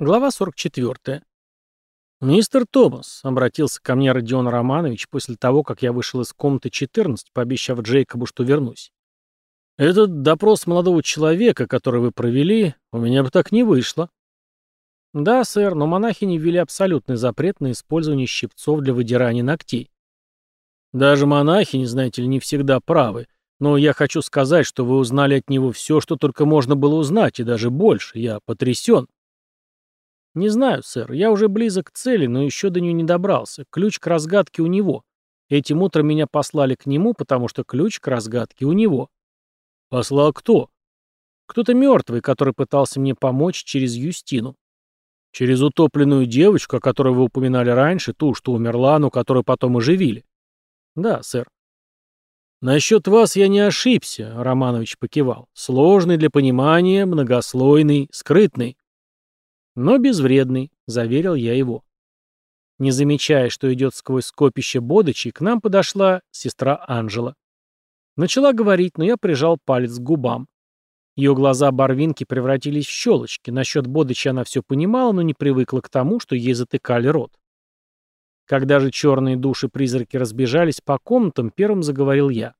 Глава 44. «Мистер Томас», — обратился ко мне Родион Романович после того, как я вышел из комнаты 14, пообещав Джейкобу, что вернусь. «Этот допрос молодого человека, который вы провели, у меня бы так не вышло». «Да, сэр, но монахини ввели абсолютный запрет на использование щипцов для выдирания ногтей». «Даже монахини, знаете ли, не всегда правы. Но я хочу сказать, что вы узнали от него все, что только можно было узнать, и даже больше. Я потрясен». «Не знаю, сэр. Я уже близок к цели, но еще до нее не добрался. Ключ к разгадке у него. Этим утром меня послали к нему, потому что ключ к разгадке у него». «Послал кто?» «Кто-то мертвый, который пытался мне помочь через Юстину». «Через утопленную девочку, о которой вы упоминали раньше, ту, что умерла, но которую потом оживили?» «Да, сэр». «Насчет вас я не ошибся», — Романович покивал. «Сложный для понимания, многослойный, скрытный». Но безвредный, заверил я его. Не замечая, что идет сквозь скопище бодычей, к нам подошла сестра Анжела. Начала говорить, но я прижал палец к губам. Ее глаза Барвинки превратились в щелочки. Насчет бодычи она все понимала, но не привыкла к тому, что ей затыкали рот. Когда же черные души-призраки разбежались по комнатам, первым заговорил я.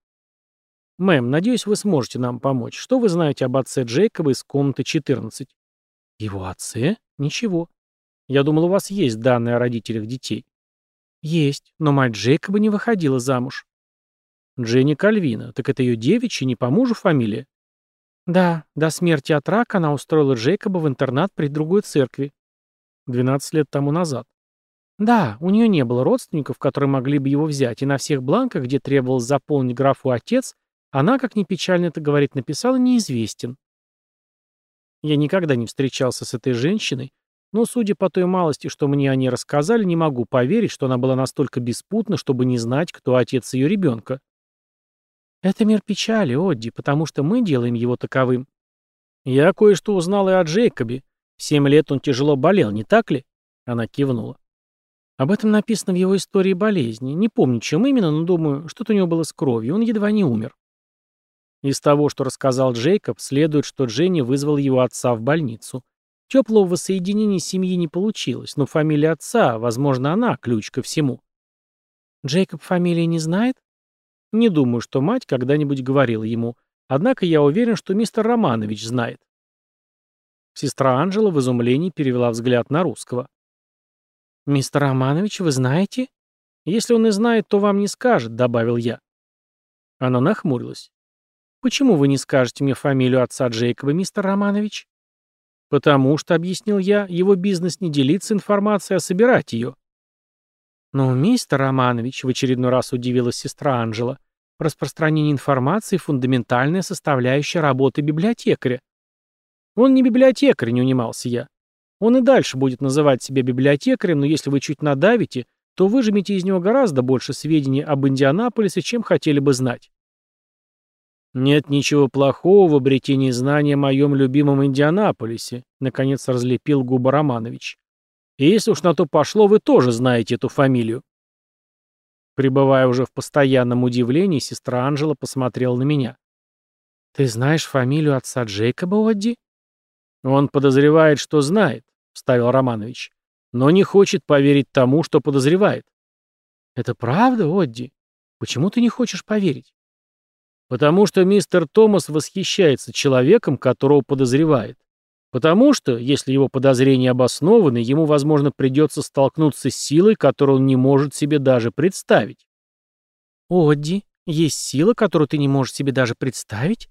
«Мэм, надеюсь, вы сможете нам помочь. Что вы знаете об отце Джейкоба из комнаты 14?» Его отце? Ничего. Я думал, у вас есть данные о родителях детей. Есть, но мать Джейкоба не выходила замуж. Дженни Кальвина. Так это ее девичья, не по мужу фамилия? Да, до смерти от рака она устроила Джейкоба в интернат при другой церкви. 12 лет тому назад. Да, у нее не было родственников, которые могли бы его взять, и на всех бланках, где требовалось заполнить графу «отец», она, как ни печально это говорит, написала «неизвестен». Я никогда не встречался с этой женщиной, но, судя по той малости, что мне они рассказали, не могу поверить, что она была настолько беспутна, чтобы не знать, кто отец ее ребенка. Это мир печали, Одди, потому что мы делаем его таковым. Я кое-что узнал и о Джейкобе. Семь лет он тяжело болел, не так ли? Она кивнула. Об этом написано в его истории болезни. Не помню, чем именно, но думаю, что-то у него было с кровью. Он едва не умер. Из того, что рассказал Джейкоб, следует, что Дженни вызвал его отца в больницу. Теплого воссоединения семьи не получилось, но фамилия отца, возможно, она ключ ко всему. Джейкоб фамилии не знает? Не думаю, что мать когда-нибудь говорила ему. Однако я уверен, что мистер Романович знает. Сестра Анжела в изумлении перевела взгляд на русского. «Мистер Романович, вы знаете?» «Если он и знает, то вам не скажет», — добавил я. Она нахмурилась. «Почему вы не скажете мне фамилию отца Джейкоба, мистер Романович?» «Потому что», — объяснил я, — «его бизнес не делиться информацией, а собирать ее». «Но, мистер Романович», — в очередной раз удивилась сестра Анжела, — «распространение информации — фундаментальная составляющая работы библиотекаря». «Он не библиотекарь», — не унимался я. «Он и дальше будет называть себя библиотекарем, но если вы чуть надавите, то выжмете из него гораздо больше сведений об Индианаполисе, чем хотели бы знать». «Нет ничего плохого в обретении знания о моем любимом Индианаполисе», наконец разлепил губа Романович. «И если уж на то пошло, вы тоже знаете эту фамилию». Пребывая уже в постоянном удивлении, сестра Анжела посмотрела на меня. «Ты знаешь фамилию отца Джейкоба, Одди?» «Он подозревает, что знает», — вставил Романович, «но не хочет поверить тому, что подозревает». «Это правда, Одди? Почему ты не хочешь поверить?» Потому что мистер Томас восхищается человеком, которого подозревает. Потому что, если его подозрения обоснованы, ему, возможно, придется столкнуться с силой, которую он не может себе даже представить. «Одди, есть сила, которую ты не можешь себе даже представить?»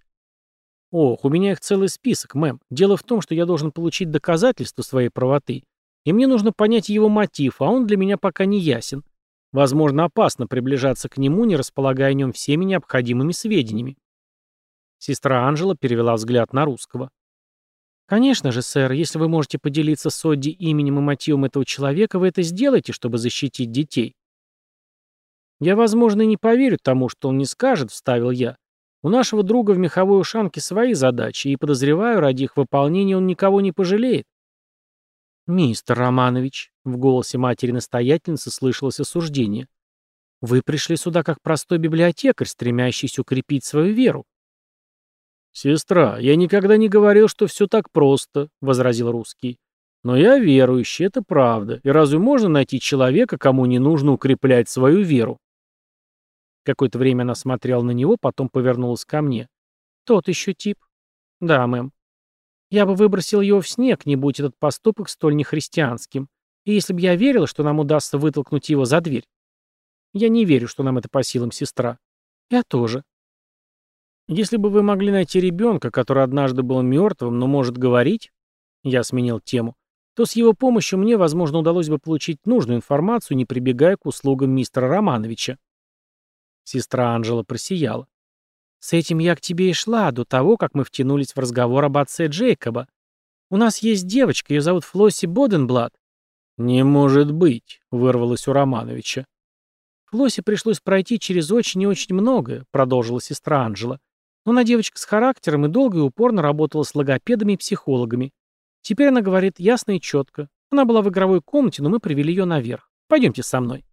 «Ох, у меня их целый список, мэм. Дело в том, что я должен получить доказательства своей правоты, и мне нужно понять его мотив, а он для меня пока не ясен. Возможно, опасно приближаться к нему, не располагая о нем всеми необходимыми сведениями. Сестра Анжела перевела взгляд на русского. «Конечно же, сэр, если вы можете поделиться с Одди именем и мотивом этого человека, вы это сделаете, чтобы защитить детей». «Я, возможно, не поверю тому, что он не скажет», — вставил я. «У нашего друга в меховой ушанке свои задачи, и, подозреваю, ради их выполнения он никого не пожалеет». «Мистер Романович», — в голосе матери-настоятельницы слышалось осуждение, «вы пришли сюда как простой библиотекарь, стремящийся укрепить свою веру». «Сестра, я никогда не говорил, что все так просто», — возразил русский. Но я верующий, это правда. И разве можно найти человека, кому не нужно укреплять свою веру? Какое-то время она смотрела на него, потом повернулась ко мне. Тот еще тип. Да, мэм. Я бы выбросил его в снег, не будь этот поступок столь нехристианским. И если бы я верила, что нам удастся вытолкнуть его за дверь. Я не верю, что нам это по силам, сестра. Я тоже. Если бы вы могли найти ребенка, который однажды был мертвым, но может говорить, я сменил тему, то с его помощью мне, возможно, удалось бы получить нужную информацию, не прибегая к услугам мистера Романовича. Сестра Анжела просияла. С этим я к тебе и шла, до того, как мы втянулись в разговор об отце Джейкоба. У нас есть девочка, ее зовут Флосси Боденблат. «Не может быть», — вырвалось у Романовича. «Флосси пришлось пройти через очень и очень многое», — продолжила сестра Анжела. «Но она девочка с характером и долго и упорно работала с логопедами и психологами. Теперь она говорит ясно и четко. Она была в игровой комнате, но мы привели ее наверх. Пойдемте со мной».